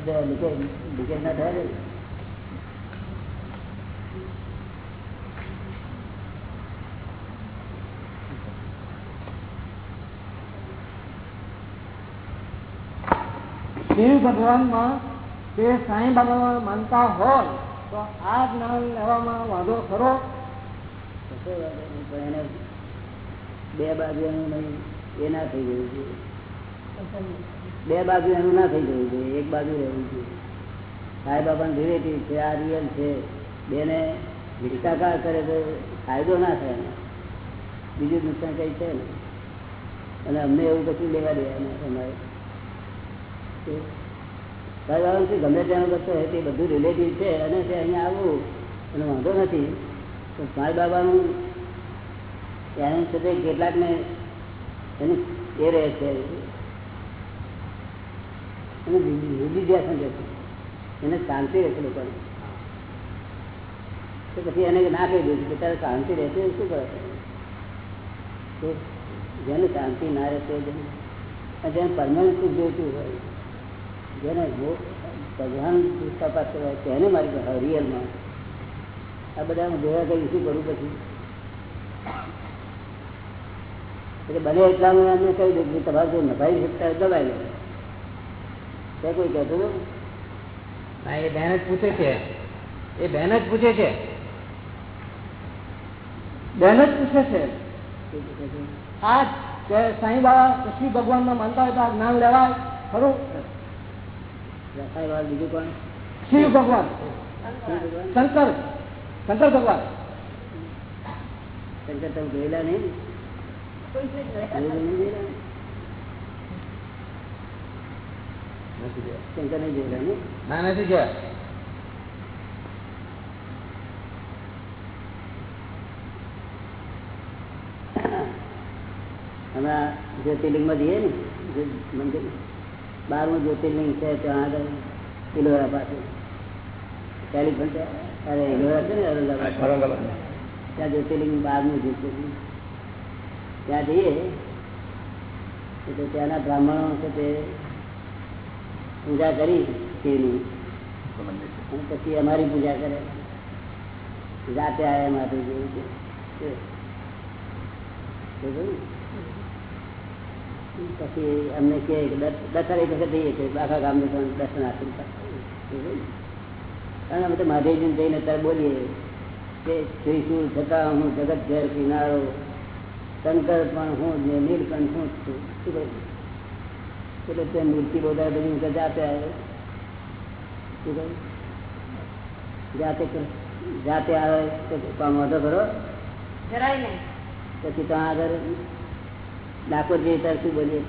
Leakage ના શિવ ભગવાનમાં તે સાંઈ ભગવાન માનતા હોય તો આ જ્ઞાન લેવામાં વાંધો ખરો? એને બે બાજુ એનું નહીં એ ના થઈ ગયું જોઈએ બે બાજુ એનું ના થઈ જવું જોઈએ, એક બાજુ રહેવું જોઈએ. સાંઈ બાબાનું રિલેટિવ છે, આ રિયલ છે, બેને ભ્રષ્ટાચાર કરે તો ફાયદો ના થાય એનો. બીજું નુકસાન કંઈ છે ને અને અમને એવું કશું લેવા દેવાનું અમારે. સાંઈ છે ગમે ત્યાં કરતો હોય તે બધું રિલેટિવ છે, અને તે અહીંયા આવવું અને વાંધો નથી. તો સાંઈ બાબાનું એની સાથે કેટલાકને એની એ રહે છે એનું નિધિધ્યાસન રહે એને શાંતિ રહેશે લોકોને. તો પછી એને ના કહી દઉં કે ત્યારે શાંતિ રહેશે શું કરે? તો જેને શાંતિ ના રહેશે, જેને અને પરમાનન્ટ સુખ જોઈતું હોય, જેને ભગવાન તપાસ હોય, તેને મારી રિયલમાં આ બધા જોયા કઈ શું કરું પછી? એટલે બને એટલા હું એમને કહી દઉં કે તમારે જો નભાઈ શકતા હોય દબાઈ લો કોઈ કહેતું ના એ બેન જ પૂછે છે. એ બેન જ પૂછે છે. બેન જ પૂછે છે. આ કે સાંઈ બાબા કૃષ્ણ ભગવાનમાં માનતા હોય તો આ જ્ઞાન લેવાય. ખરું? બીજું કોણ? શિવ ભગવાન. શંકર. શંકર ભગવાન. શંકર તમે જોયેલા નહીં જોયેલા નહીં જોયેલા? નથી જોયા. શંકર નહીં જોયેલા નહીં ના નથી જોયા. અમે જ્યોતિર્લિંગમાં જઈએ ને મંદિર બારમું જ્યોતિર્લિંગ છે ત્યાં આગળ ઇલોરા પાસે. અરે ઇલોરા છે ને ઔરંગાબાદ ત્યાં જ્યોતિર્લિંગ બારમું જ્યોતિર્લિંગ. ત્યાં જઈએ તો ત્યાંના બ્રાહ્મણો છે તે પૂજા કરી તેની. પછી અમારી પૂજા કરે. જાતે આવે છે. પછી અમને કે દસ એક વખત જઈએ છીએ. આખા ગામને પણ દર્શન પાછા. અને અમે તો મહાદેવજીને જઈને અત્યારે બોલીએ કે શ્રી જતા છતાં હું જગત ઘેર કિનારો શંકર પણ હું નીલકંઠ હું છું. શું કહ્યું? એટલે તે મૂર્તિ બોધાય બધી જાતે આવે જાતે જાતે આવે તો વાંધો કરો પછી ત્યાં આગળ ડાકોર જઈએ ત્યારે શું બોલીએ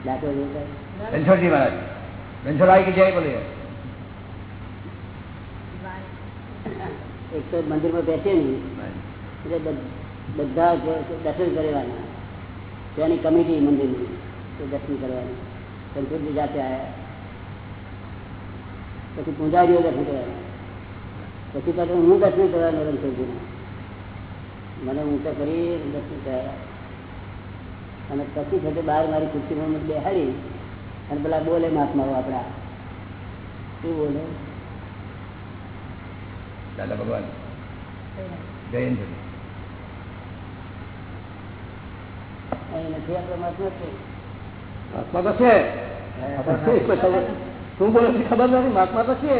ડાકોર જઈએ ત્યારે રણછોડજી મહારાજ રણછોડભાઈ કે જય બોલીએ એક તો મંદિરમાં બેસે નહીં એટલે બધ- દર્શન કરવાના. ત્યાંની કમિટી મંદિરની તે દર્શન કરવાની. સંતોષજી જાતે આવ્યા પછી પૂજારીઓ દર્શન કરવાના. પછી પાછું હું દર્શન કરવાનો રણછોડજીના મને ઊંચા કરી દર્શન કરાયા. અને પછી સાથે બહાર મારી ખુરશીમાં મને બેહાડી અને પેલા બોલે મહાત્માઓ આપણા. શું બોલે? દાદા ભગવાન. જયંત અહીં નથી આપણો મહાત્મા છે. તો છે છે, શું બોલે છે ખબર નથી? મહાત્મા તો છે.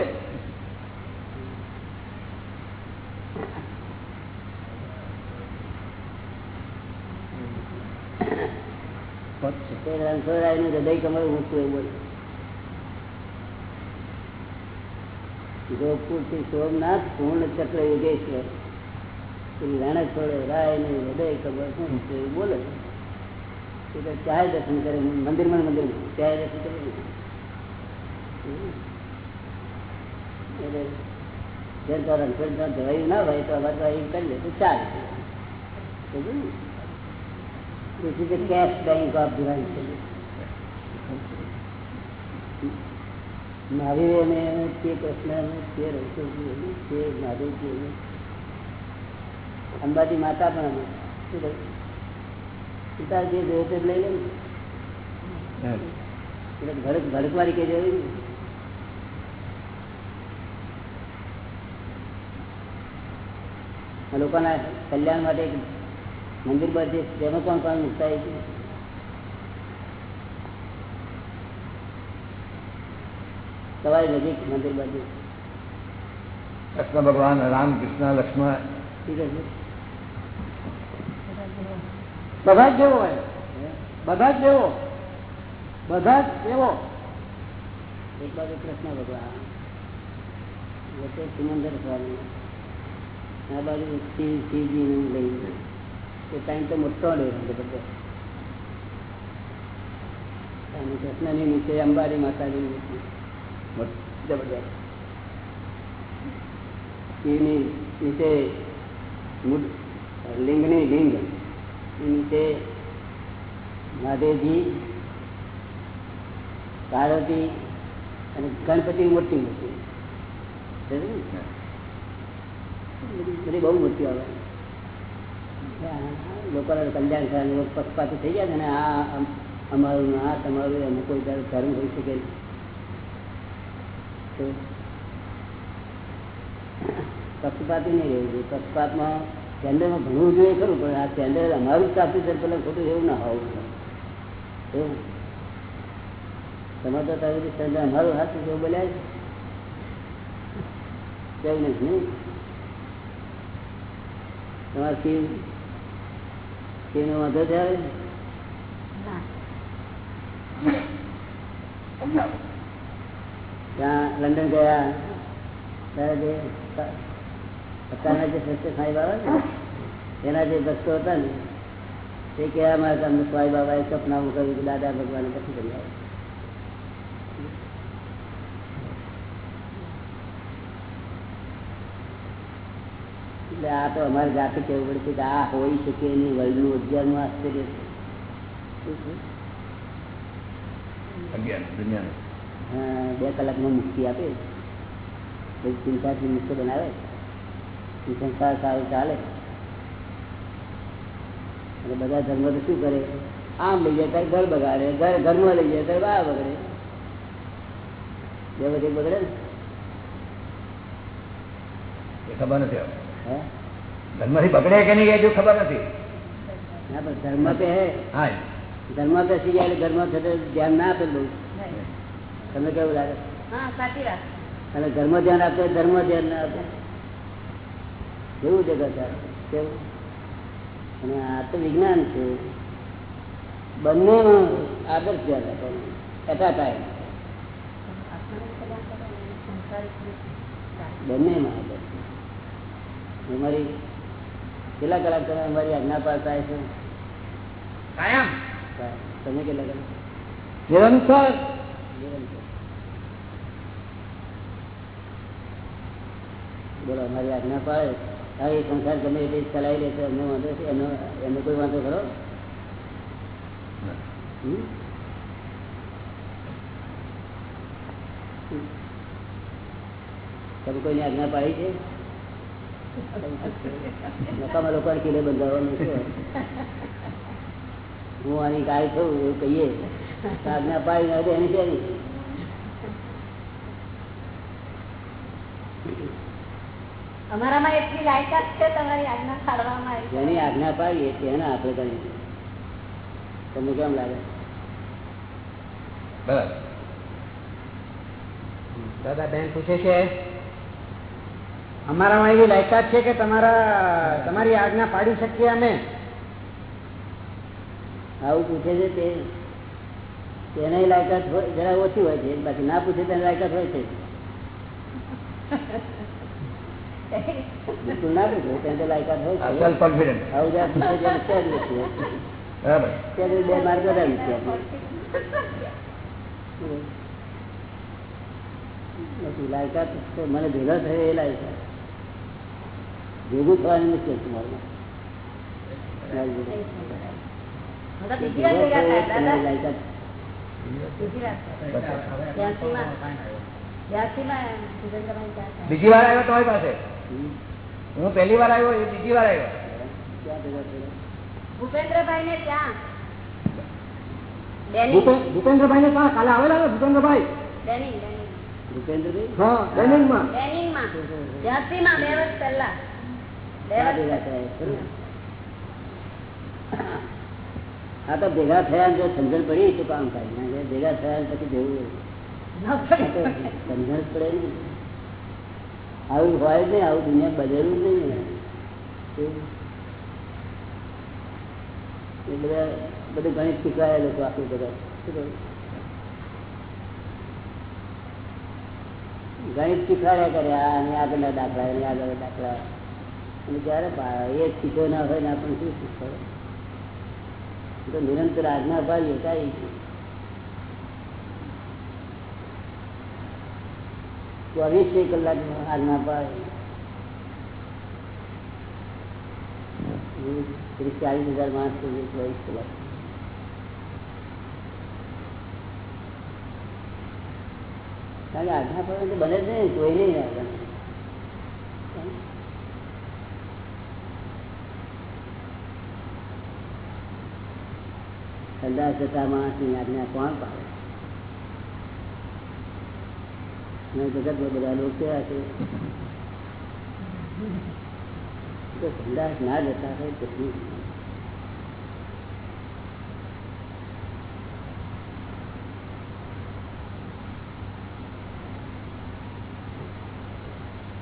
તે રણછોડરાયનું હૃદય ઊંચું એવું બોલે. જોધપુરથી સોમનાથ પૂર્ણ ચક્ર યોગેશ્વર. શ્રી રણછોડ રાયનું હૃદય કમર ઊંચું એવું બોલે એ ચાહે દર્શન કરે, મંદિરમાં મંદિરમાં. ચાહે દર્શન કરે. એટલે ના હોય તો અમારે તો કરી લે તો ચાલે? This is the cash bank of divine. Mahavir અને તે કૃષ્ણ તે રણછોડજી તે મહાદેવજી અંબાજી માતા પણ શું કહ્યું? પિતા જે જોયે તે લઈ લે ને. ભડક ભડકવાળી કે. લોકોના કલ્યાણ માટે મંદિર પર છે તેમાં પણ કોણ મુકતા છે? તમારી નજીક મંદિર બાજુ. કૃષ્ણ ભગવાન રામ કૃષ્ણ લક્ષ્મણ. ઠીક છે. બધા જ જેવો હોય. બધા જ જેવો. બધા જ જેવો એક બાજુ કૃષ્ણ ભગવાન, વચ્ચે સિમંદર સ્વામી, આ બાજુ શિવ, શિવજીનું લઈ એ ટાઈમ તો મોટો લે બધો અને કૃષ્ણની નીચે અંબારી માતાની મૂર્તિ મોટ- જબરદસ્ત શિવની નીચે મૂળ- લિંગની લિંગ. નીચે મહાદેવજી પાર્વતી અને ગણપતિ મોટી મૂર્તિ બધી બહુ મૂર્તિ આવે. લોકોને કલ્યાણ થયા લોકો પક્ષપાત થઈ ગયા છે ને આ અમારું આ તમારું એનું કોઈ ધર્મ હોઈ શકે. પક્ષપાતી નહીં રહેવું જોઈએ. પક્ષપાતમાં સ્ટેન્ડર્ડમાં ભણવું જોઈએ ખરું પણ આ સ્ટેન્ડર્ડ અમારું જ છે પેલા ખોટું એવું ના હોવું એવું. તમારે તો તારી સ્ટેન્ડર્ડ અમારું છે એવું બોલ્યા છે? કઈ નથી નહીં તમારે શિવ શિવનો વાંધો છે? ત્યાં લંડન ગયા? ત્યારે અત્યારના જે સત્ય સાંઈ બાબા ને, એના જે ભક્તો હતા ને તે કહેવા માટે અમને સ્વાઈ બાબાએ સપનામાં કર્યું કે દાદા ભગવાન પછી કરી આવે. એટલે આ તો અમારે જાતે કહેવું પડે છે કે આ હોઈ શકે નહીં વર્લ્ડનું અગિયારનું આશ્ચર્ય છે. હા, બે કલાકમાં મુક્તિ આપે. ચિંતાથી મુક્ત બનાવે. સંસાર સારું ચાલે. એટલે બધા ધર્મ તો શું કરે? આમ લઈ જાય ત્યારે ઘર બગાડે ઘર ઘરમાં લઈ જાય ત્યારે બહાર બગડે. જે બધી બગડે ને? ખબર નથી હે? ધર્મથી બગડે કે નહીં એ ખબર નથી. ના પણ ધર્મ પે હે. હા. ધર્મ સી જાય ધર્મ ઘરમાં થતો ધ્યાન ના આપે બહુ. તમે કેવું લાગે? હા સાચી વાત. અને ધર્મ ધ્યાન આપે ધર્મ ધ્યાન ના આપે. એવું જગત આ. કેવું અને આ તો વિજ્ઞાન છે. બંને આદર્શ આપવાનું એટ અ ટાઈમ આદર્શ અમારી કેટલા કલાક તમે અમારી આજ્ઞા પાસ થાય છે? કાયમ. તમે કેટલા કલાક? નિરંતર. નિરંતર. બોલો અમારી આજ્ઞા પાડે એ સંસાર ગમે એ ચલાવી લે એમને વાંધો છે, એનો એનો કોઈ વાંધો ખરો? તમે કોઈની આજ્ઞા પાડી છે? નકામા લોકો કિલ્લે બંધાવવાનું છે હું આની ગાય થયું એવું કહીએ. આજ્ઞા પાડી એની છે અમારામાં એટલી લાયકાત છે તમારી આજ્ઞા પાડવામાં આવી. જેની આજ્ઞા પાડીએ તેને આપણે કરીએ તમને કેમ લાગે? બરાબર દાદા બેન પૂછે છે અમારામાં એવી લાયકાત છે કે તમારા તમારી આજ્ઞા પાડી શકીએ અમે? આવું પૂછે છે તે તેને લાયકાત જરા ઓછી હોય છે બાકી ના પૂછે તેને લાયકાત હોય છે. બિલકુલ ના પૂછે તેને તો લાયકાત હોય સેલ્ફ કોન્ફિડન્સ આવું જરા પૂછે ત્યાં નથી ત્યાં જ બે માર્ક વધારે નથી નથી લાયકાત તો મને ભેગા થયો એ લાયકાત ભેગું થવાની દાદા? તમારી લાયકાત બીજી વાર. આવ્યો તમારી પાસે. હું પહેલી વાર આવ્યો એ બીજી વાર આવ્યો? થયા ભૂપેન્દ્રભાઈ ને ત્યાં? ભૂપેન્દ્રભાઈ? ને કાં કાલે આવેલા ને ભૂપેન્દ્રભાઈ ડેનિંગ બે વર્ષ પહેલા. આ ભેગા થયા તો ભેગા થયા જો સમજણ પડી તો કામ કાઢી ભેગા થયા પછી જવું પડે. સમજણ પડે ને. આવું હોય નહીં, આવું દુનિયા બદલવું નહીં. એ બધા, બધું ગણિત શીખવાય લોકો આખું બધા ગણિત શીખવાડ્યા કરે અને આગળના દાખલા, અને આગળ દાખલા. અને જ્યારે એ શીખો ના હોય ને આપણને શું શીખવાડે? તો નિરંતર આજ્ઞા પાડીએ કાંઈ ચોવીસે કલાક આજ્ઞા પાડે ત્રીસ ચાલીસ હજાર માણસ ચોવીસ કલાક કારણ કે આજ્ઞા પાડે તો બને જ નહીં, જોઈ નહીં આજ્ઞા સંદાસ જતા માણસની આજ્ઞા કોણ પાડે અને જગતમાં બધા લોકો કેવા છે? ના જતા હોય?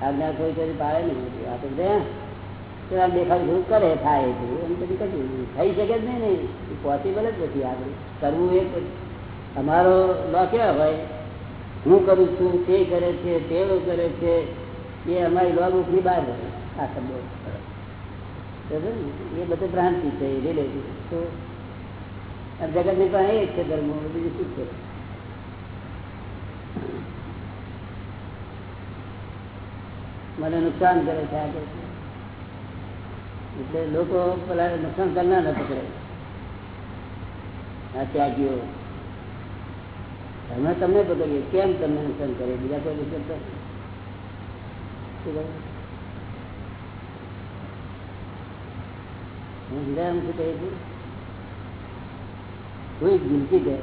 આજ્ઞા કોઈ કોઈ પાડે નહીં આ તો ત્યાં દેખાવ શું કરે, થાય એમ પછી કશું થઈ શકે જ નહીં ને. પોસિબલ જ નથી આગળ. કરવું એ જ. અમારો લો કેવા હોય? હું કરું છું, તે કરે છે, તેઓ કરે છે, એ અમારી લો બુકની બહાર હોય આ શબ્દો. બરાબર ને? એ બધું ભ્રાંતિ છે, એ રિલેટિવ. તો આ જગતની પણ એ જ છે ધર્મો, બીજું શું છે? મને નુકસાન કરે છે, આ કરે છે. એટલે લોકો પેલા નુકસાન કરનાર ન પકડે. આ ત્યાગીઓ. અમે તમને પકડીએ કેમ તમને નુકસાન કરે? બીજા કોઈ નુકસાન હું બીજા એમ શું કહી કોઈ ગિલતી કહે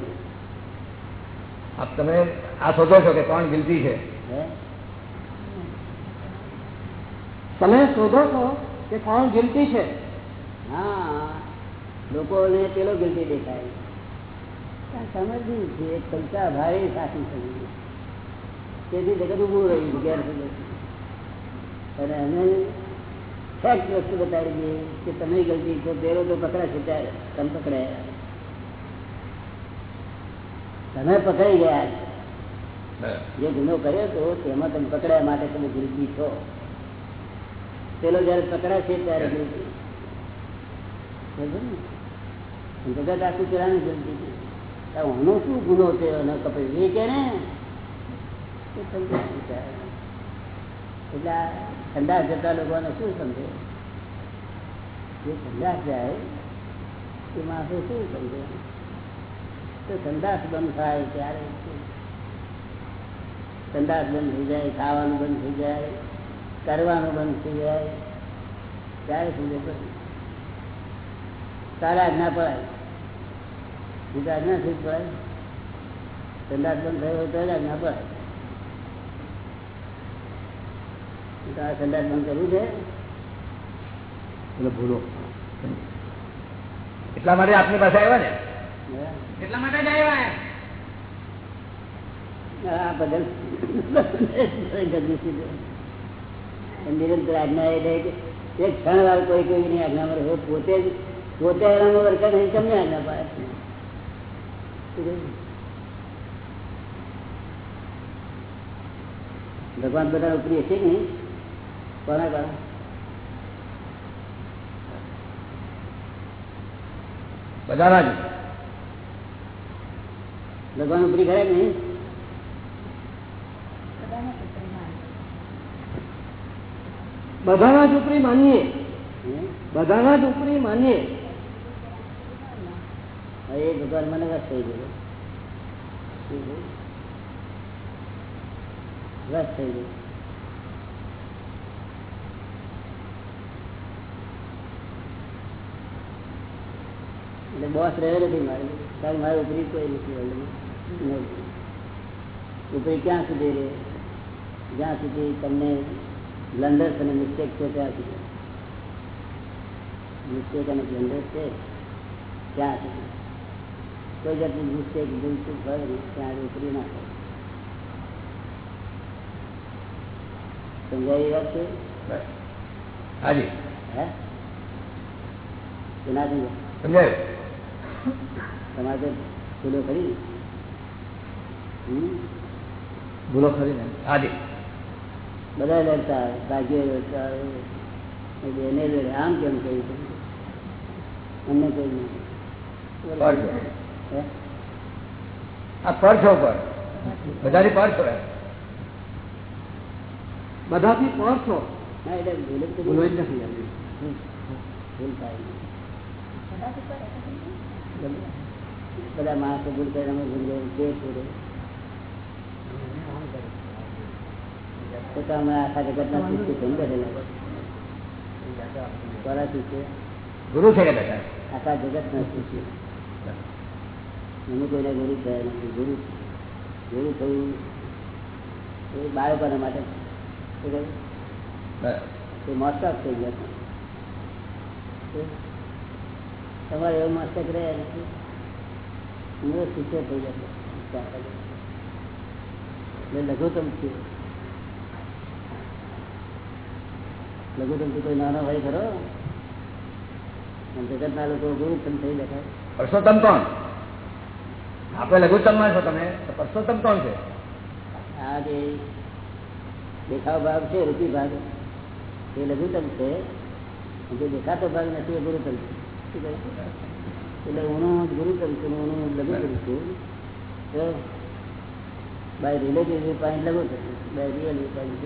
આપ તમે આ શોધો છો કે કોણ ગિલતી છે? હે? તમે શોધો છો કે કોણ ગિલતી છે? હા લોકોને પેલો ગિલતી દેખાય. સમજવું છે પૈસા ભારે સાચી સમજવું તેથી જગત ઉભું રહ્યું સુધી. અને અમે ફેક્ટ વસ્તુ બતાવી દઈએ કે તમે ગલતી તો પેલો તો પકડાશે ત્યારે તમે પકડાયા તમે પકડાઈ ગયા જે ગુનો કર્યો તો તેમાં તમે પકડાયા માટે તમે ગુરુજી છો. પેલો જયારે પકડાશે ત્યારે ગુરુજી? જગત આખું પેલાની ગિલ્ટી આનો શું ગુનો છે? અને કપિલ એ કે ને? એટલે ઠંડા જતા લોકોને શું સમજે? જે ઠંડા જાય એ માણસો શું સમજે? તો સંદાસ બંધ થાય ત્યારે સંદાસ બંધ થઈ જાય ખાવાનું બંધ થઈ જાય કરવાનું બંધ થઈ જાય ત્યારે સમજે સારા તારા આજ્ઞા પડાય. બીજા આજ્ઞા થઈ પડાય સંદાસ બંધ થયો હોય તો જ આજ્ઞા સંદાસ બંધ કરવું છે. એટલે ભૂલો. એટલા માટે આપની પાસે આવ્યા ને? એટલા માટે જ આવ્યા આ બદલ નિરંતર આજ્ઞા એ રહે કે એક ક્ષણ વાર કોઈ કોઈ ની આજ્ઞા મળે પોતે જ પોતે એનામાં વર્કર નહીં તમને આજ્ઞા પાડે? ભગવાન બધા ઉપરી હશે કે નહીં? કોના કોના બધાના જ. ભગવાન ઉપરી ખરા કે નહીં? બધાના જ ઉપરી માનીએ? બધાના જ ઉપરી માનીએ. એ ભગવાન મને વસ થઈ ગયો. વસ થઈ ગયો. એટલે બોસ રહ્યો નથી મારે. કારણ મારે ઉપરી કોઈ નથી. ઉપરી ક્યાં સુધી રહે? જ્યાં સુધી તમને બ્લન્ડર્સ અને મિસ્ટેક છે ત્યાં સુધી. મિસ્ટેક અને બ્લન્ડર્સ છે ત્યાં સુધી. કોઈ જાતની મિસ્ટેક ભૂલ હોય ત્યાં ઉતરી નાખે સમજાય વાત છે બસ. હાજી હે કે સમજાય તમારે તો ભૂલો ખરી? ભૂલો ખરી ને હાજી બધા લડતા ભાગ્ય લડતા હોય. એ બેને લડે આમ કેમ કહ્યું? અમને હે? આ પર છો પર બધાથી પર છો એમ. બધાથી પર છો ના એટલે ભૂલ જ ભૂલો જ નથી. નથી હમ. ભૂલ થાય. નહીં. બધા માણસો ભૂલ કરે અમે ભૂલ ગયું તે પૂરે તો અમે આખા જગતના સૃષ્ટિ થઈને બેઠેલા? છે. ગુરુ છે આખા જગતના સૃષ્ટિ. અમે કોઈને ગુરુ થયા નથી ગુરુ ગુરુ થયું એ બાળકોના માટે. એ થઈ ગયા છે. તમારે એવું મસ્તક રહ્યા નથી? હું શિષ્ય થઈ એટલે લઘુત્તમ છે. લઘુત્તમથી કોઈ નાનો ભાઈ ખરો? જગત ના લોકો ગુરુત્તમ થઈ પરસોત્તમ કોણ? આપણે લઘુત્તમમાં છો તમે? પરસોત્તમ કોણ છે? આ જે દેખાવ ભાગ છે રૂપી ભાગ એ લઘુત્તમ છે. જે દેખાતો ભાગ નથી એ ગુરુતમ છે. એટલે હું ગુરુતમ છું હું લઘુત્તમ છું. બાય રિલેટિવ પોઈન્ટ લઘુત્તમ by real point.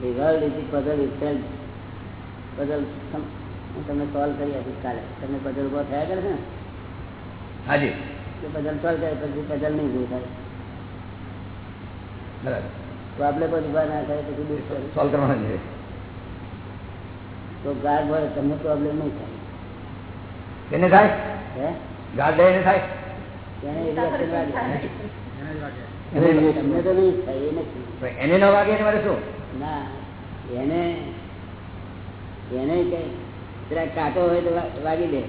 The world is the puzzle itself. હું તમને સોલ્વ કરી આપીશ કાલે. તમને બદલ ઊભો થયા કરે છે ને? હાજી. તો પઝલ સોલ્વ કરે પછી બદલ નહીં ઉભું થાય. બરાબર. આપણે જ ઊભા ના થાય પછી દૂર કરે સોલ્વ કરવાના છે. તો ગાઢ હોય તમને પ્રોબ્લેમ નહીં થાય. એને થાય? હે? ગાર્ડ લઈને થાય? એને તો તો એને ન વાગે એને મારે શું? ના એને એને કઈ જરાક કાંટો હોય તો વાગી દે.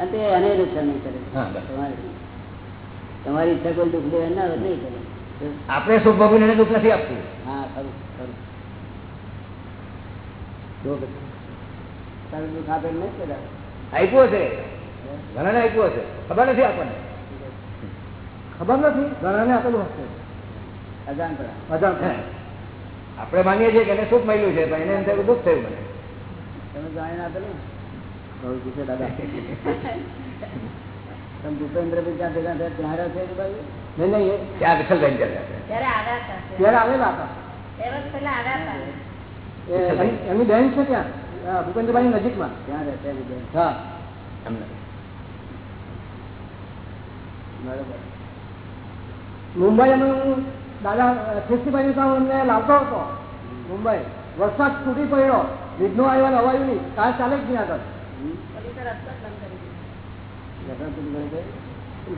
અને તે એને નુકસાન નહીં કરે તમારી તમારી ઈચ્છા કોઈ દુઃખ દે ના હોય નહીં કરે. આપણે શું ભગવાન એને દુઃખ નથી આપતું. હા ખરું ખરું. તારું દુઃખ આપે નહીં કરે. આપ્યું હશે ઘણાને આપ્યું હશે ખબર નથી આપણને. ખબર નથી. ઘણાને આપેલું હશે. અજાણ અજાણ. આપણે માનીએ છીએ કે એને સુખ મળ્યું છે પણ એને એમ થયું દુઃખ થયું મને. તમે જાણીને આપેલું બહુ પૂછે દાદા તમે ભૂપેન્દ્રભાઈ ત્યાં ભેગા થયા? છે કે બાજુ? નહીં નહીં ત્યાં ચાલ્યા ત્યારે આવેલા હતા? એમની- છે ત્યાં? ભૂપેન્દ્રભાઈ નજીકમાં? ત્યાં. હા. એમને. બરોબર. મુંબઈ અમે હું દાદા ખ્રિસ્તીભાઈ અમને લાવતો હતો મુંબઈ. વરસાદ તૂટી પડ્યો. વિઘ્નો આવ્યો ને અવાયું નહીં. કાર ચાલે જ નહીં આગળ?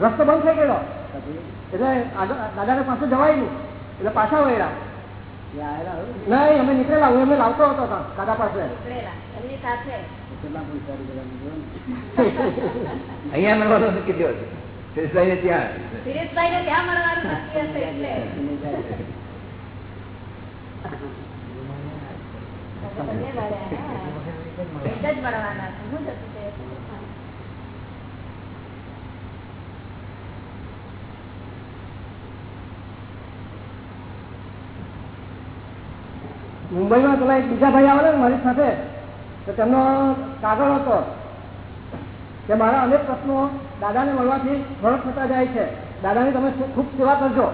રસ્તો બંધ થઈ ગયો એટલે આગળ દાદાને પાસે જવાય નહીં. એટલે પાછા વળ્યા? નહીં અમે નીકળેલા. હું એમને લાવતો હતો દાદા પાસે? અહીંયા મળવાનું કીધું હતું શ્રીષભાઈને ત્યાં શિરીષભાઈ ને ત્યાં મળવાનું નક્કી હશે એટલે એની સાથે. તો બંને મળ્યા, હા. એક મળવાના હું જતું મુંબઈમાં પેલા એક બીજા ભાઈ આવેલા ને મારી સાથે તો તેમનો કાગળ હતો કે મારા અનેક પ્રશ્નો દાદાને મળવાથી ઘણો થતા જાય છે. દાદાની તમે ખૂબ- સેવા કરજો.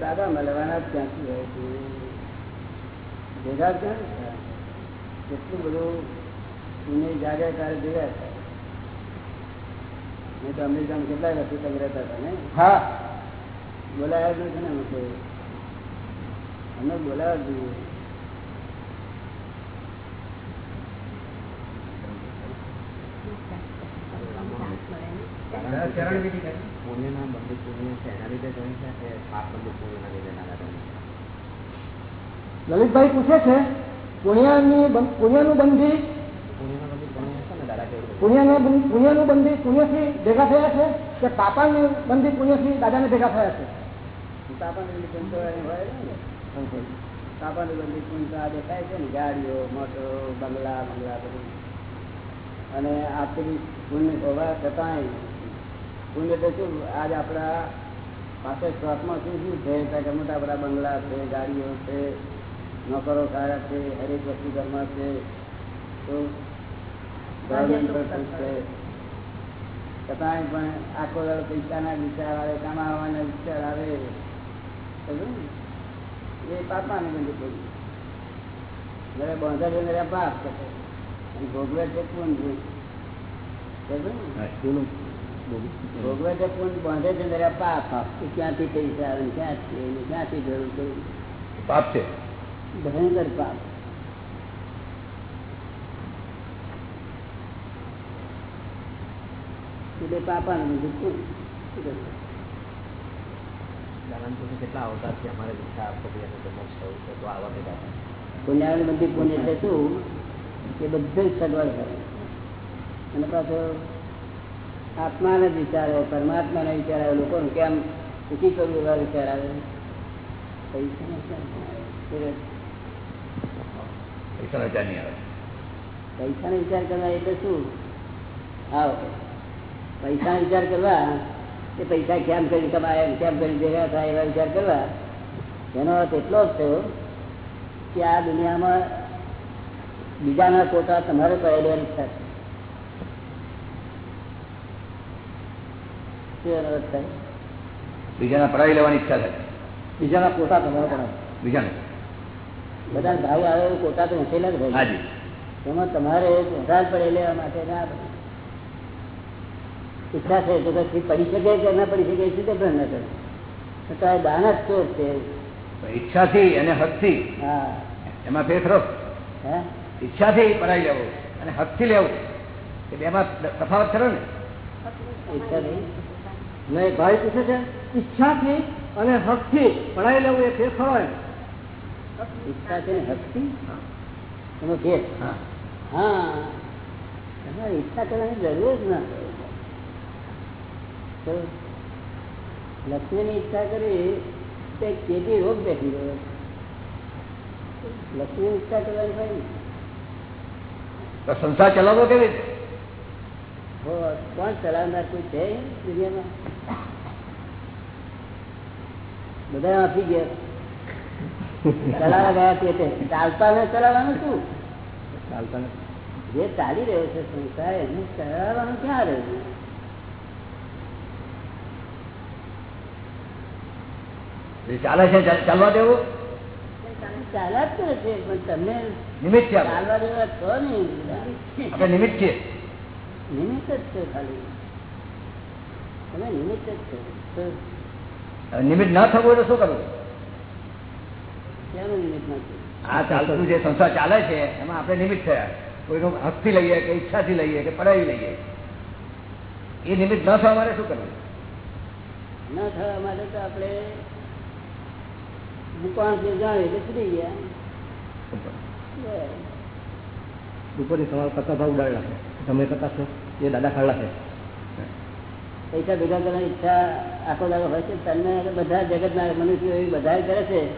દાદા મળવાના જ ક્યાંથી હોય છે. ભેગા ક્યાં? કેટલું બધું પુણ્ય જાગે ત્યારે ભેગા થાય. નહીં તો અમેરિકામાં કેટલા વર્ષો તમે રહેતા હતા ને? હા. બોલાયા જ નથી ને અમે કોઈ. અમને બોલાવા જોઈએ પુણ્યના બંધ પુણ્ય છે એના લીધે જોઈ છે પાપ બંધ પુણ્યના લીધે ના લાગે. લલિતભાઈ પૂછે છે પુણ્યની બં- પુણ્યનું બંધી પુણ્યના ને દાદા બંધી પુણ્યથી ભેગા થયા છે કે પાપાની બંધી પુણ્યથી દાદાને ભેગા થયા છે? બધી હોય ને તાપાની બધી દેખાય છે ને ગાડીઓ મોટો મોટા બંગલા છે ગાડીઓ છે નોકરો સારા છે હરેક વસ્તુ ઘરમાં છે તો છતાંય પણ આખો દાડો પૈસાના વિચાર આવે કમાવાના વિચાર આવે. ને? એ બંધ કરી જયારે બાંધા છે ત્યારે પાપ કરે અને ભોગવે છે છે છે બાંધે છે ત્યારે પાપ કે ક્યાંથી પૈસા આવે ને ક્યાંથી એને ક્યાંથી જરૂર કરી પાપ છે? ભયંકર પાપ એટલે પાપાને બધું પૂન શું કેટલા અવતાર અમારે ઈચ્છા આપતો મોક્ષ થયું છે તો આવા ભેગા થાય પુણ્યાવલી બધી પુણ્ય એટલે શું? એ બધું સગવડ કરે. અને પાછો આત્માને જ વિચાર આવે પરમાત્માને વિચાર આવે લોકોને કેમ સુખી કરવું એવા વિચાર આવે? પૈસાનો ક્યાં વિચાર નહીં આવે. પૈસાનો વિચાર કરવા એટલે શું? આવો. પૈસા વિચાર કરવા કે પૈસા કેમ કરી કમાય કેમ કરી ભેગા થાય એવા વિચાર કરવા એનો અર્થ એટલો જ થયો કે આ દુનિયામાં બીજાના કોટા તમારે પહેલી ઈચ્છા છે. શું એનો અર્થ થાય? બીજાના પડાવી લેવાની ઈચ્છા થાય. બીજાના પોતા તમારે પણ બીજાના. બધા ભાવ આવે કોટા તો ઉઠેલા જ ભાઈ એમાં તમારે વધારે પડે લેવા માટે ના. ઈચ્છા છે તો પછી પડી શકે કે ના પડી શકે એ સીધે ન કરે. તો આ દાન જ તો છે. ઈચ્છાથી અને હકથી. હા. એમાં ફેરફરો હે? ઈચ્છાથી પડાવી લેવું અને હકથી લેવું. એ બેમાં તફાવત ખરો ને? ઈચ્છા નહીં ભાઈ પૂછે છે? ઈચ્છાથી અને હકથી પડાવી લેવું એ ફેર ખરો એમ ઈચ્છા છે ને હકથી? એનો ફેર હા. હા. એમાં ઈચ્છા કરવાની જરૂર જ ના લક્ષ્મીની ઈચ્છા કરી તે કેદી રોગ બેઠી ગયો લક્ષ્મી ઈચ્છા કરવાની ભાઈ સંસાર ચલાવો કેવી રીતે? કોણ ચલાવનાર કોઈ છે દુનિયામાં? બધા આપી ગયા. ચલાવવા ગયા તે. ચાલતા ને ચલાવવાનું શું? ચાલતા જે ચાલી રહ્યો છે સંસાર એનું ચલાવવાનું ક્યાં રહ્યું? ચાલે છે? ચાલ- ચાલવા દેવું? તમને નિમિત્ત છે નિમિત્ત નિમિત્ત જ છે ખાલી તમે નિમિત્ત જ છો નિમિત્ત ના થવું તો શું કરવું? ક્યાંનું નિમિત્ત નથી આ ચાલતું જે સંસાર ચાલે છે, એમાં આપણે નિમિત્ત થયા. કોઈનું હકથી લઈએ કે ઈચ્છાથી લઈએ કે પડાવી લઈએ. એ નિમિત્ત ન થવા માટે શું કરવું? ન થવા માટે તો આપણે દુકાન જે જાણીએ એટલે છૂટી ગયા. ઉપરથી તમારા કરતા ભાવ ઉડાડી છે. તમે કરતા છો? એ દાદા ખાડ છે. પૈસા ભેગા કરવાની ઈચ્છા આખો દાડો હોય છે. તમને બધા જગતના મનુષ્યો એવી બધા કરે છે. એ.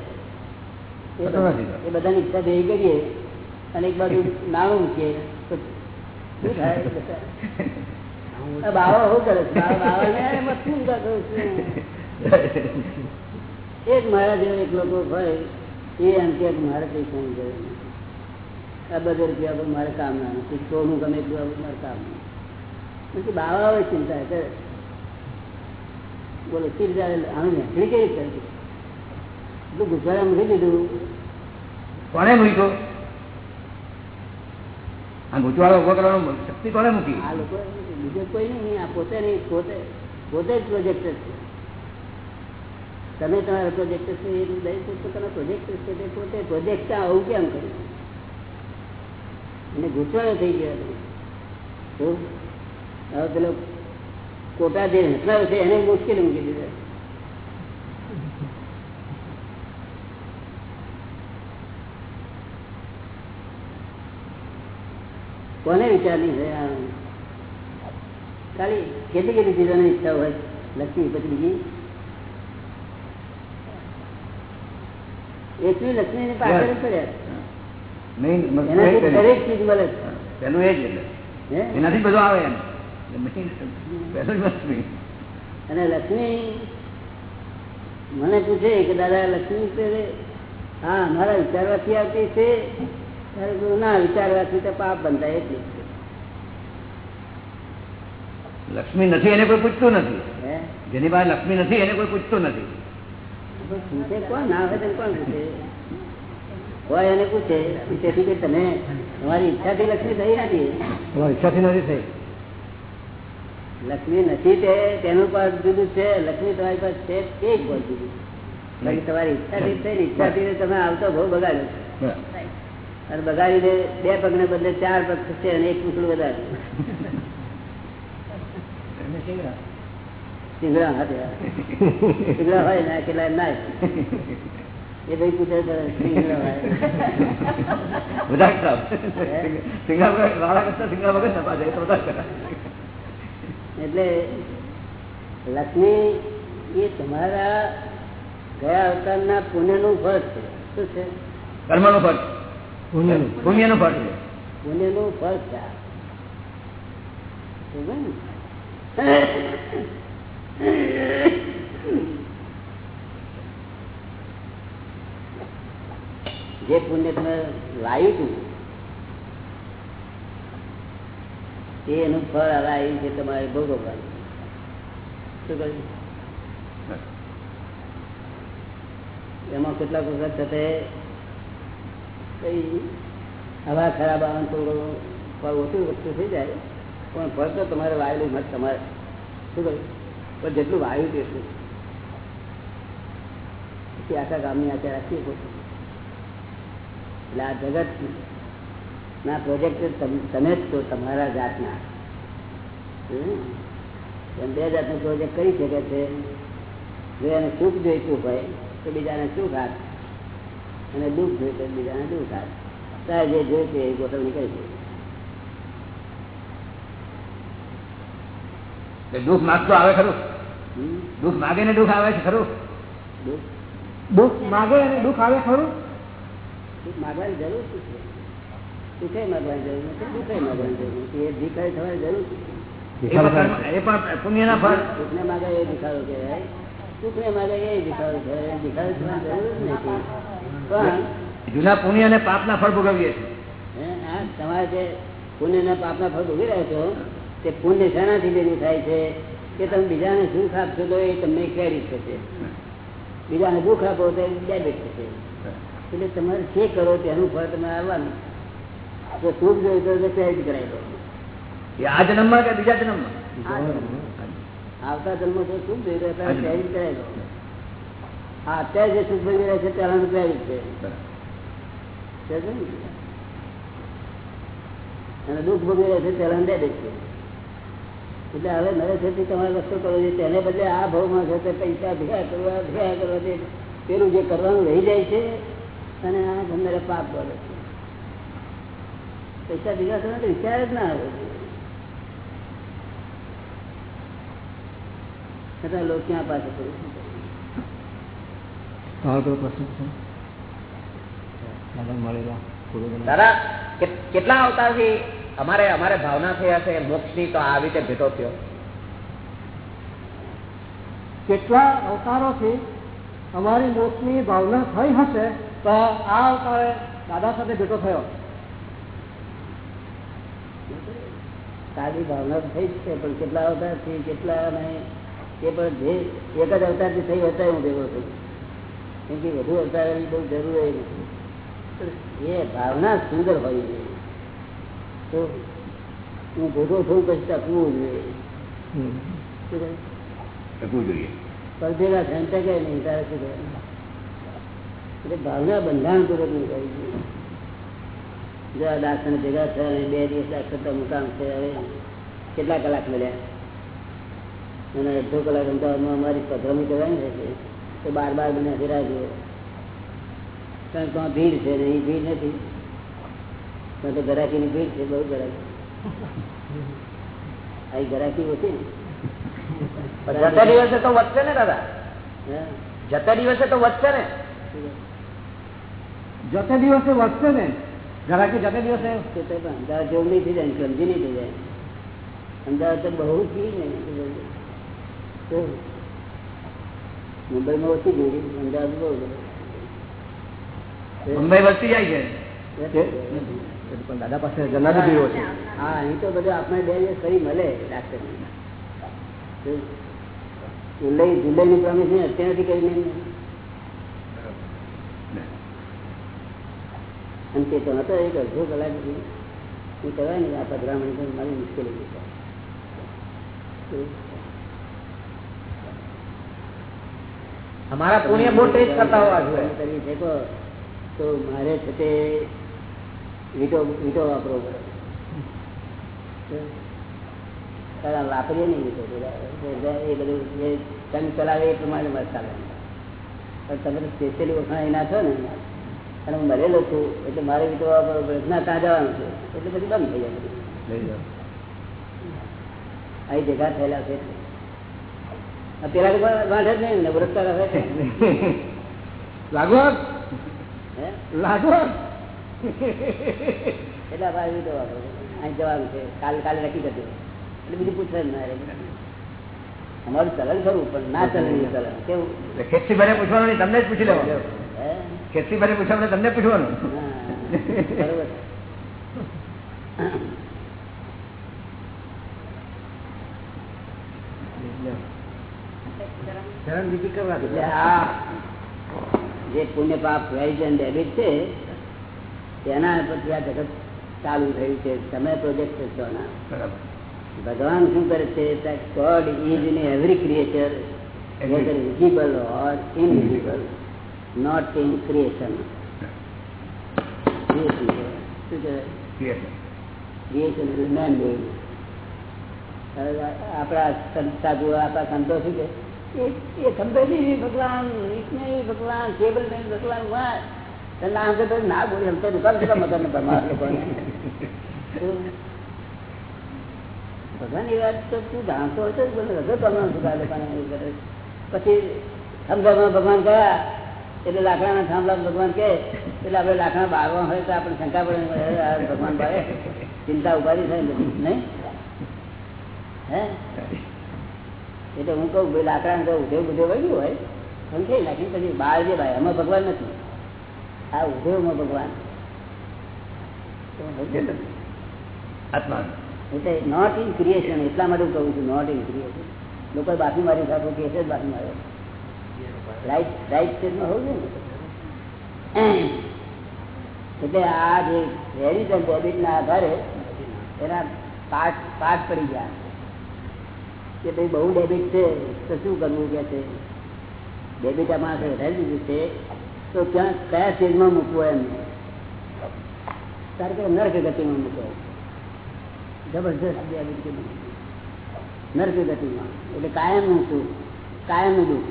એ બધાની ઈચ્છા ભેગી કરીએ અને એક બાજુ નાણું મૂકીએ. શું થાય? બાવા શું કરે છે? બાવા બાવાને એમાં શું કરું છું. એક મારા જેવા એક લોકો હોય એ એમ કે મારે કઈ ફોન કર્યો આ બધા રૂપિયા પર મારે કામ ના નથી. સોનું ગમે એટલું આવું મારે કામ નહીં પછી બાવા હોય ચિંતા કરે. બોલો ચિંતા આનું નેકડી કેવી કરી એટલું ગુજરાત મૂકી દીધું કોને મૂક્યો? આ ગુજવાળો ઊભો કરવાનો શક્તિ કોને મૂકી? આ લોકો બીજો કોઈ નહીં આ પોતે નહીં પોતે પોતે જ પ્રોજેક્ટ છે. તમે તમારા પ્રોજેક્ટર છે એ દરેક પોતાના પ્રોજેક્ટર છે તે પોતે પ્રોજેક્ટ આવું કેમ કર્યું અને ગૂંચવાડો થઈ ગયો તો હવે પેલો કોટા જે હસનારો છે એને મુશ્કેલી મૂકી દીધા. કોને વિચારની છે ખાલી કેટલી કેટલી ચીજોની ઈચ્છા હોય, લક્ષ્મી પછી બીજી. એકવી લક્ષ્મી ની પાછળ પડ્યા દરેક ચીજ મળે છે. એ જ એનાથી બધું આવે એમ. નહીં. અને લક્ષ્મી મને પૂછે કે દાદા લક્ષ્મી હા મારા વિચારવાથી આવતી છે. ત્યારે ના વિચારવાથી તો પાપ બંધાય જ. લક્ષ્મી નથી એને કોઈ પૂછતું નથી. જેની પાસે લક્ષ્મી નથી એને કોઈ પૂછતું નથી. પૂછે કોણ? ના હોય તેને કોણ પૂછે હોય એને પૂછે તેથી કે તમે તમારી ઈચ્છાથી લક્ષ્મી થઈ નથી ઈચ્છાથી નથી થઈ. લક્ષ્મી નથી તે તેનું પણ જુદું છે લક્ષ્મી તમારી પાસે છે તે જ પણ જુદું. બાકી તમારી ઈચ્છાથી થઈ ઈચ્છાથી તમે આવતો બહુ બગાડ્યો. અને બગાડીને બે પગને બદલે ચાર પગ છે અને એક પૂછડું વધારે. સિંગડા હાથે. સિંગડા હોય ને કેટલા ના એ ભાઈ પૂછે સિંગડા હોય. એટલે લક્ષ્મી એ તમારા ગયા અવતારના પુણ્યનું ફળ છે. શું છે? કર્મનું ફળ. પુણ્યનું છે પુણ્યનું ફળ છે. પુણ્યનું ફળ ને? જે પુણ્ય તમે લાવ્યું હતું તે એનું ફળ હવે આવ્યું છે તમારે ભોગવવાનું. શું કહ્યું? એમાં કેટલાક વખત કઈ હવા ખરાબ આવે થોડું ફળ ઓછું વસ્તુ થઈ જાય, પણ ફળ તો તમારે વાયેલું મત તમારે. શું કહ્યું? પણ જેટલું વાયુ તેટલું પછી આખા ગામની આચાર રાખીએ એટલે આ જગત ના પ્રોજેક્ટ તમે જ છો તમારા જાતના. બે જાતનો પ્રોજેક્ટ કરી શકે છે. જો એને સુખ જોઈતું હોય, તો બીજાને સુખ હાથ અને દુઃખ જોઈતું તો બીજાને દુઃખ હાથ તારે જે જોયું છે, એ ગોઠવણી કરી દે દુઃખ માગતો આવે ખરું? દુઃખ માગે ને દુઃખ આવે છે ખરું? દુઃખ માગે અને દુઃખ આવે ખરું? દુઃખ માગવાની જરૂર શું છે? સુખે માગવાની જરૂર નથી દુઃખે માગવાની જરૂર નથી. એ ભીખાઈ થવાની જરૂર એ પણ કર્મ- એ પુણ્યના ફળ. સુખને માગે એ ભિખારો કહેવાય. સુખને માગે એ ભિખારો કહેવાય. ભિખારો થવાની જરૂર નથી. પણ જૂના પુણ્ય અને પાપના ફળ ભોગવીએ છીએ. તમારે જે પુણ્યના પાપના ફળ ભોગવી રહ્યા છો તે પુણ્ય શાનાથી ભેગું થાય છે? કે તમે બીજાને સુખ આપશો તો એ તમને ક્રેડિટ થશે. બીજાને દુઃખ આપો તો ડેબિટ થશે. એટલે તમારે જે કરો તેનું ફળ તમારે આવવાનું. જો સુખ હોય તો ક્રેડિટ કરાવી દો. આ જન્મમાં કે બીજા જન્મમાં? આવતા જન્મ તો સુખ ત્યારે ક્રેડિટ કરાવી દો. હા અત્યારે જે સુખ જોઈ રહ્યા છે તેનાનું ક્રેડિટ છે. અને દુઃખ ભોગવી રહ્યા છે ત્યારે ડેબિટ છે. એટલે હવે છેથી તમારે રસ્તો કરવો જોઈએ. તેને બદલે આ ભાવમાં છે તે પૈસા ભેગા કરવા ભેગા કરવા તે પેલું જે કરવાનું રહી જાય છે અને આ ગમે પાપ બોલે છે. પૈસા ભેગા થવાનો વિચાર જ ના આવે. છતાં લોકો ક્યાં પાસે કરવું પ્રશ્ન છે? દાદા કેટલા અવતારથી અમારે અમારે ભાવના થયા છે મોક્ષની તો આવી રીતે ભેટો થયો. કેટલા અવતારોથી અમારી મોક્ષની ભાવના થઈ હશે, તો આ અવતારે દાદા સાથે ભેટો થયો. સારી ભાવના થઈ છે, પણ કેટલા અવતારથી, કેટલા નહીં એ પણ જે એક જ અવતારથી થઈ હતા હું ભેગો છું કેમ કે વધુ અવતારની બહુ જરૂર નથી એ ભાવના સુંદર જોઈએ તો હું ભેગો થયું પછી ટકવું જોઈએ? ટકવું જોઈએ. નહીં તારે શું એટલે ભાવના બંધારણ પૂર્વક નીકળી જો આ દાસને ભેગા થયા અને બે દિવસ દાખલ મુકામ છે હવે કેટલા કલાક મળ્યા? અને અડધો કલાક અમદાવાદમાં અમારી પધરામણી કરવાની રહેશે તો બાર બાર મહિના ફેરા જોઈએ કારણ કે ભીડ છે ને એ ભીડ નથી. ત્યાં તો ગરાકીની ભીડ છે બહુ ગરાકી આ ગરાકી ઓછી ને જતા દિવસે તો વધશે ને દાદા હે? જતા દિવસે તો વધશે ને જતે દિવસે વધશે ને ઘરાકી જતે દિવસે તે તો પણ અમદાવાદ જેવું નહીં થઈ જાય ને સમજી નહીં થઈ જાય અમદાવાદ તો બહુ ભીડ ને તો મુંબઈમાં ઓછી ભીડ અમદાવાદ બહુ મુંબઈ વધતી જાય છે પણ દાદા પાસે જનારી ભીડો છે. હા અહીં તો બધું આપણે બે દિવસ ફરી મળે ડાક્ટર જુલાઈ જુલાઈની પ્રોમિસ નહીં અત્યારથી કરી નહીં અને તે તો હતો એક અડધો કલાક હું કહેવાય ને આ પધરામણી તો મારી મુશ્કેલી અમારા પુણ્ય બહુ ટેસ્ટ કરતા હોવા જોઈએ. તો તો મારે છે તે વીટો વીટો વાપરવો પડે વાપરીએ નહીં વીટો એ બધું જે તમે ચલાવે એ પ્રમાણે મારે પણ તમે સ્પેશિયલી વખાણ ના છો ને. અને હું મરેલો છું એટલે મારે વીટો વાપરવો પડે ના ત્યાં જવાનું છે. એટલે પછી બંધ થઈ જાય. બધું. અહીં ભેગા થયેલા છે. પેલા ગાંઠે જ નહીં ને વૃત્તા રહે છે લાગવગ હે? લાગવગ એટલે ભાઈ તો અહીં જવાનું છે. કાલે કાલે નક્કી કરજો. એટલે બીજું પૂછે ના રે અમારું ચલણ ખરું પણ ના ચલણ ચલણ. કેવું? ખેતી ભરે પૂછવાનું નહીં તમને જ પૂછી લેવાનું. ખેતી ભરે પૂછવાનું તમને પૂછવાનું. બરોબર. કરવા જે પુણ્ય પાપ ડેબિટ છે તેના પછી આ જગત ચાલુ થયું છે. તમે પ્રોજેક્ટ છો ના. ભગવાન શું કરે છે? God is in every creature whether visible or invisible not clear creation આપણા સંત સાધુ આપણા સંતો શું કે? એ- ખબર ભગવાન વિષ્ણુ ભગવાન કેબલ ભગવાન વાહ તો તો ના બોલી હમ તો દુકાન લોકોને ભગવાન એ વાત તો જાણતો પછી સમજાવવા ભગવાન ગયા એટલે લાકડાના થાંભલા ભગવાન કે એટલે આપણે લાકડા બાળવા હોય તો આપણે શંકા પડે ભગવાન બાળે ચિંતા ઉભારી થાય નહીં? હે? એટલે હું કહું, ભાઈ લાકડા તો ઉધે ઉધે વળ્યું હોય? કઈ નાખી પછી બાળ જે ભાઈ એમાં ભગવાન નથી. આ ઉધેવમાં ભગવાન. તો સમજ્યો ને? આત્મા. એટલે નોટ ઇન ક્રિએશન એટલા માટે હું કહું છું નોટ ઇન ક્રિએશન લોકો બાકી મારી સાથે કેસે જ બાકી મારે. રાઈટ રાઈટ સ્ટેજમાં હોવું જોઈએ. એટલે આ જે ક્રેડિટ અને ડેબિટના આધારે એના પાઠ પાઠ પડી ગયા. કે ભાઈ બહુ ડેબિટ છે તો શું કરવું કે છે? ડેબિટ આ માણસે વધારી દીધું છે. તો ક્યાં કયા સ્ટેજમાં મૂકવો એમ? તારે કે નર્ક ગતિમાં મૂકવો જબરજસ્ત નર્ક ગતિમાં. એટલે કાયમનું સુખ કાયમનું દુઃખ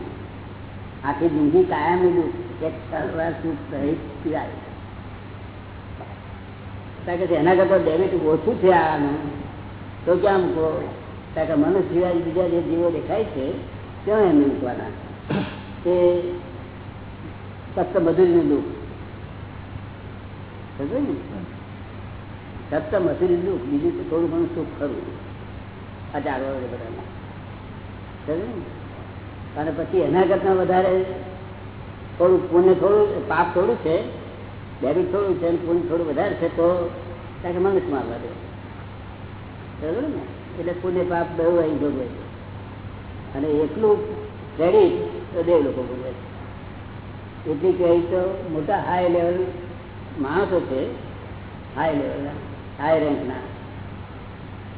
આખી જિંદગી કાયમનું દુઃખ એક સરળ સુખ સહિત પીડાય. કારણ કે એના કરતા ડેમેજ ઓછું છે આનું. તો ક્યાં મૂકો કારણ કે મનુષ્ય સિવાય બીજા જે જીવો દેખાય છે ત્યાં એમને મૂકવાના. તે ફક્ત મજૂરીનું દુઃખ ફક્ત મજૂરી દુઃખ બીજું તો થોડું ઘણું સુખ ખરું. આ જાળવા બધામાં સમજ્યો ને? અને પછી એના કરતા વધારે થોડું પુણ્ય થોડું પાપ થોડું છે ડેરી થોડું છે અને પુણ્ય થોડું વધારે છે તો ત્યાં કે મનુષ્ય મારવા દે. બરાબર ને? એટલે પુણ્ય પાપ બહુ અહીં ભોગવે છે અને એટલું ક્રેડિટ તો દેવ લોકો ભોગવે છે. એટલી ક્રેડિટ તો મોટા હાઈ લેવલ માણસો છે હાઈ લેવલના હાઈ રેન્કના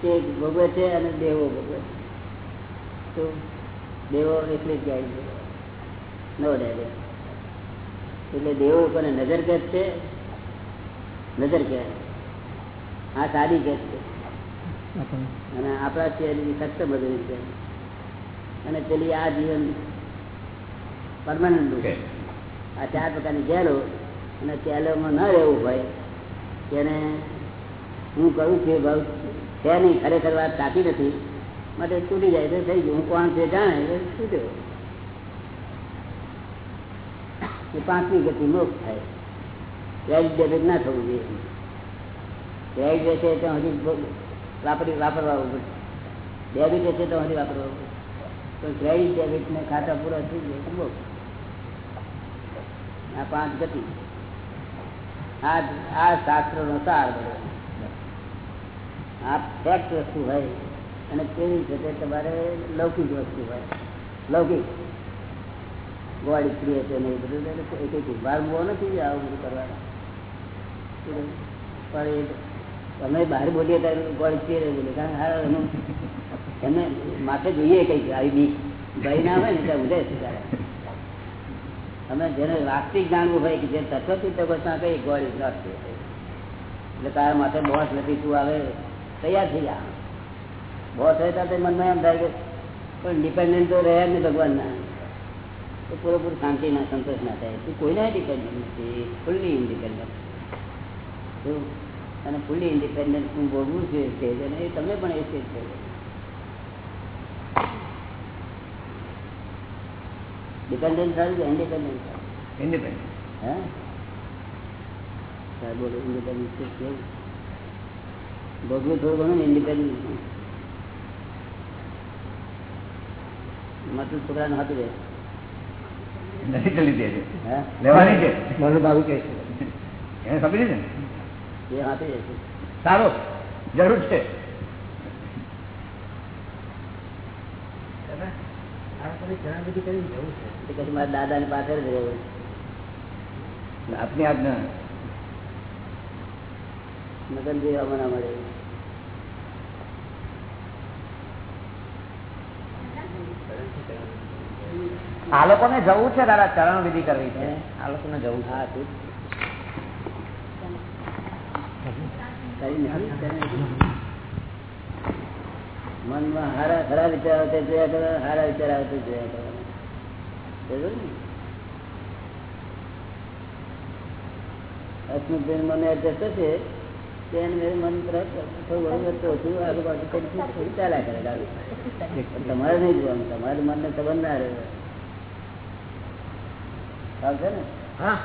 તે ભોગવે છે અને દેવો ભોગવે છે. તો દેવો એટલે જ જાય છે. નો ડાયરેક્ટ એટલે દેવો કોને નજર કે છે, નજર કહેવાય આ સારી કે છે. અને આપણા છે સખ્ત બધી છે. અને પેલી આ જીવન પરમાનન્ટ. આ ચાર પ્રકારની જેલો અને જેલોમાં ન રહેવું હોય તેને હું કહું છું ભાવ છે નહીં ખરેખર વાત સાચી નથી, માટે તૂટી જાય તો થઈ ગયું. હું કોણ છે જાણે તૂટ્યો એ પાંચમી ગતિ મોક્ષ થાય. ક્રેડિટ ડેબિટ ના થવું જોઈએ. ક્રેડિટ રહેશે તો હજી વાપરી વાપરવા ડેબિટ રહેશે તો હજી વાપરવા તો ક્રેડિટ ડેબિટ ને ખાતા પૂરા થઈ જાય મોક્ષ. આ પાંચ ગતિ. આ આ શાસ્ત્ર નો સાર આ ફેક્ટ વસ્તુ હોય, અને કેવી છે તે તમારે લૌકિક વસ્તુ હોય. લૌકિક. ગોળી પ્રિય છે ને એ બધું એક એક ભાર બહુ નથી આવું બધું કરવાનું. પણ એ અમે બહાર બોલીએ ત્યારે ગોળી પ્રિય બોલીએ. કારણ હા એનું એમને માથે જોઈએ કંઈક આવી બીક. ભય ના હોય ને ત્યાં ઉદય છે અમે જેને વાસ્તવિક જાણવું હોય કે જે તત્વચિંતકો કઈ ગોળી નથી એટલે તારા માટે બોસ નથી તું આવે, તૈયાર થઈ જા. બોસ હોય તો મનમાં એમ થાય કે, પણ ડિપેન્ડન્ટ તો રહ્યા જ ને ભગવાનના તો પૂરેપૂરું શાંતિ ના, સંતોષ ના થાય. તું કોઈના ડિપેન્ડન્ટ નથી ફૂલ્લી ઇન્ડિપેન્ડન્ટ અને ફૂલ્લી ઇન્ડિપેન્ડન્ટ હું ભોગવું છું એ અને એ તમે પણ એ સ્ટેજ ડિપેન્ડન્ટ સારું કે ઇન્ડિપેન્ડન્ટ સારું ઇન્ડિપેન્ડન્ટ હે? સાહેબ બોલો ઇન્ડિપેન્ડન્ટ છે કેવું? ભોગવું થોડું ઘણું ઇન્ડિપેન્ડન્ટ મતલબ છોકરાનું હતું રહે નથી ચલી દે છે હે લેવાની છે મારું બાબુ કહે છે એને સમજી ને એ હાથે રહેશે સારો જરૂર છે એટલે પછી મારા દાદાની પાછળ જ રહેવું આપની આજ્ઞા. મગન જેવા મને મળે. આ લોકોને જવું છે દાદા ચરણ વિધિ કરવી છે. આ લોકોને જવું છે. હા તું. મનમાં હારા ખરા વિચાર આવતા જોયા કરો, હારા વિચાર આવતા જોયા કરો. હસમુખભાઈ મને એડજસ્ટ થશે તેને મેં મન થોડું આજુબાજુ કરી ચાલ્યા કરે ગાડી તમારે નહીં જોવાનું, તમારે મનને સંબંધ ના રહ્યો ચાલશે ને? હા.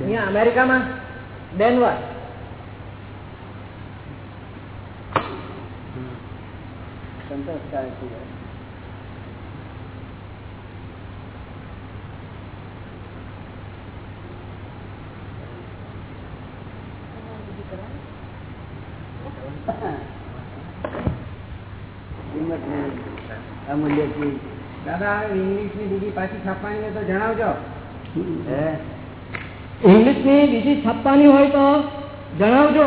અહીંયા અમેરિકામાં? ડેનવર. સંતોષકારક થઈ જાય કિંમતની અમૂલ્ય ચીજ દાદા ઇંગ્લિશની બીજી પાછી છાપવાની હોય તો જણાવજો. ઇંગ્લિશની બીજી છાપવાની હોય તો જણાવજો.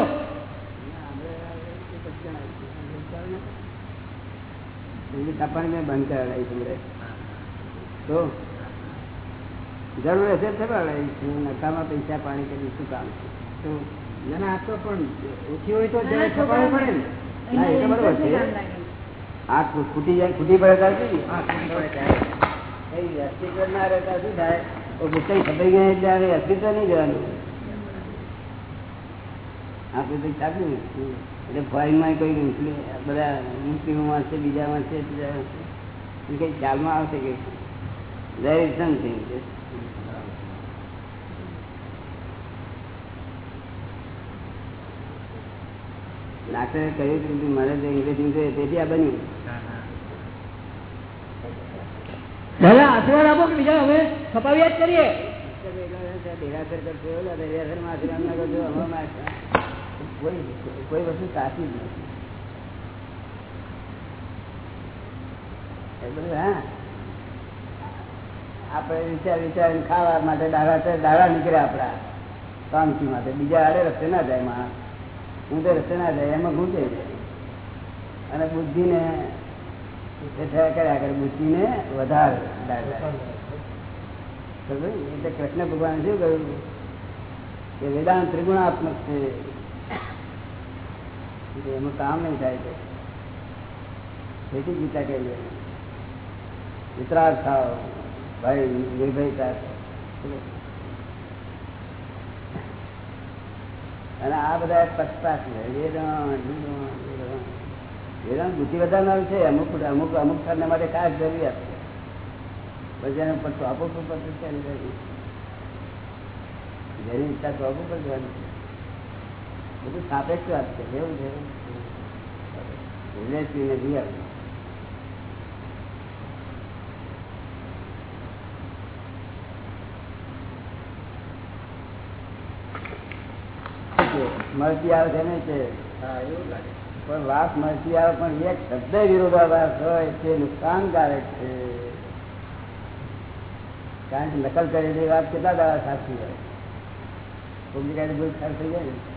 છાપવાની મેં બંધ કરાવી તમને. તો? જરૂર હશે છપાડાવી છું નકામાં પૈસા પાણી કરી શું કામ છે? તો? જેને આપતો પણ ઓછી હોય તો જરા પડે ને. ના, એ તો બરોબર છે. આ ખુ- ખૂટી જાય ખૂટી પડે ત્યારે અસ્તિત્વ ના રહેતા શું થાય? ગુસ્સાઈ ખપાઈ ગયા એટલે અસ્તિત્વ નહીં જવાનું આપણે તો ચાલ્યું ને. એટલે ફોરેનમાં કોઈ મુસ્લિમ બધા મુસ્લિમોમાં છે બીજામાં છે કઈ ખ્યાલમાં આવશે કે is something. ડાક્ટરે કહ્યું કે મારે જે ઇંગ્રેજી જોઈએ તેથી આ બન્યું. દાદા આશીર્વાદ આપો કે બીજા અમે ખપાવ્યા જ કરીએ. ના. કોઈ વસ્તુ સાચી નથી હા આપણે વિચાર વિચારીને ખાવા માટે દાડા દાડા નીકળ્યા આપડા શાંતિ માટે. બીજા આડે રસ્તે ના જાય માણસ. ઊંધે રસ્તે ના જાય, એમાં ગુંજે અને બુદ્ધિને એ થયા કર્યા વધારે એટલે કૃષ્ણ ભગવાન શું કહ્યું? કે વેદાંત ત્રિગુણાત્મક છે. એટલે એનું કામ નહીં થાય છે ખેતી ગીતા કહી વિતરાગ થાવ ભાઈ નિર્ભયતા અને આ બધા પક્ષપાત છે. વેદાંત બુદ્ધિ વધારનાર છે, અમુક અમુક અમુક સ્થળને માટે ખાસ જરૂરિયાત છે. પછી એને પર આપો ઉપર પર છે ને જેની ઈચ્છા તો આપો પણ જવાની છે. બધું સાપેક્ષ વાત છે કેવું છે. રિલેટિવ ને રિયલ. મળતી આવે છે ને છે પણ વાત મળતી આવે, પણ એક શબ્દ વિરોધાભાસ હોય, તે નુકસાનકારક છે. કારણ કે નકલ કરેલી વાત કેટલા દાડા સાચી હોય. કોમની કાંઈ ભૂલ ખર્ચ થઈ જાય ને.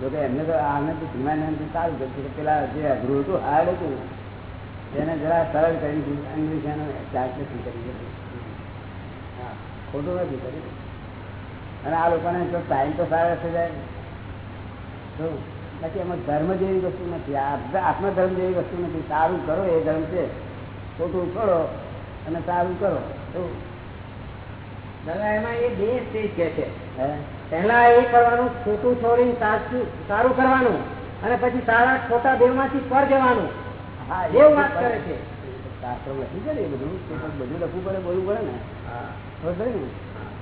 જોકે એમને તો આને તો તો સારું કર્યું કે પેલા જે અઘરું હતું, હાર્ડ હતું, તેને જરા સરળ કરી દીધું ઇંગ્લિશ એનો નથી કરી દીધું. હા, ખોટું નથી કર્યું. અને આ લોકોને જો ટાઈમ તો સારા થઈ જાય. બાકી એમાં ધર્મ જેવી વસ્તુ નથી. આત્મધર્મ જેવી વસ્તુ નથી. સારું કરો એ ધર્મ છે. ખોટું કરો અને સારું કરો. દાદા એમાં એ બે સ્ટેજ કે છે. પહેલા એ કરવાનું ખોટું છોડીને સાચું સારું કરવાનું અને પછી સારા ખોટા બે માંથી પર જવાનું. હા એવું વાત કરે છે. શાસ્ત્રો લખી છે ને એ બધું બધું લખવું પડે બોલવું પડે ને. ખબર પડી ને?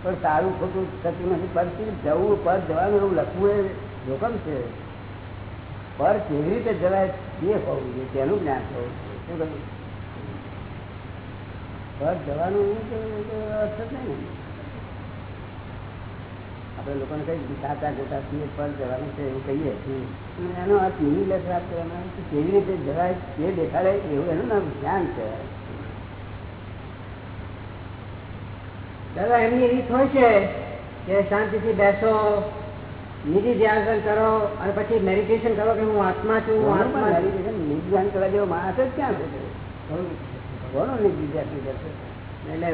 પણ સારું ખોટું થતું નથી. પરથી જવું પર જવાનું એવું લખવું એ જોખમ છે. પર કેવી રીતે જવાય એ હોવું જોઈએ તેનું જ્ઞાન હોવું જોઈએ. પર જવાનું અર્થ જ નહીં આપણે લોકોને કઈ સાચા ખોટા છીએ પર જવાનું છે એવું કહીએ. છીએ એનો અર્થ મિનિંગલેસ વાત કરવાનો કેવી રીતે જવાય તે દેખાડે એવું એનું નામ જ્ઞાન છે દાદા એમની રીત હોય છે કે શાંતિથી બેસો નિધિ ધ્યાન કરો અને પછી મેડિટેશન કરો કે હું આત્મા છું હું આત્મા મેડિટેશન નિધિ ધ્યાન કરવા જેવો માણસ જ ક્યાં છે? કોનો નિર્ધ્યાન કરશે એટલે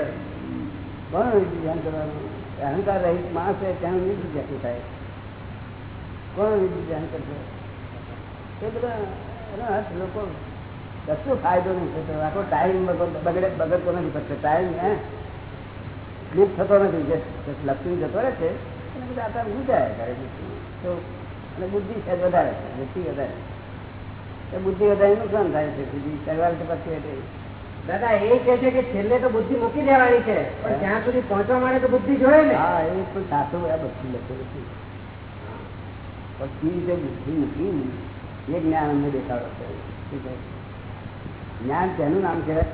કોનો ધ્યાન કરવાનું. અહંકાર રહિત માણસ છે ત્યાં નિર્ધ્યાન થાય. કોનો ધ્યાન કરશે એ બધા એનો અર્થ લોકો કશો ફાયદો નહીં થતો. આખો ટાઈમ બગડે બગડતો નથી. પડતો ટાઈમ હે? સ્લીપ થતો નથી. જે લક્ષ્મી જતો રહે છે વધારે બુદ્ધિ વધારે. નુકસાન થાય છે બુદ્ધિ સવાર કે પછી દાદા, એ કે છે કે છેલ્લે તો બુદ્ધિ મૂકી દેવાની છે, પણ ત્યાં સુધી પહોંચવા માટે તો બુદ્ધિ જોઈએ ને. હા, એ પણ સાચું આ બધું લખેલું છે પછી જે બુદ્ધિ મૂકી એ જ્ઞાન અમને દેખાડો છે. જ્ઞાન તેનું નામ કહેવાય?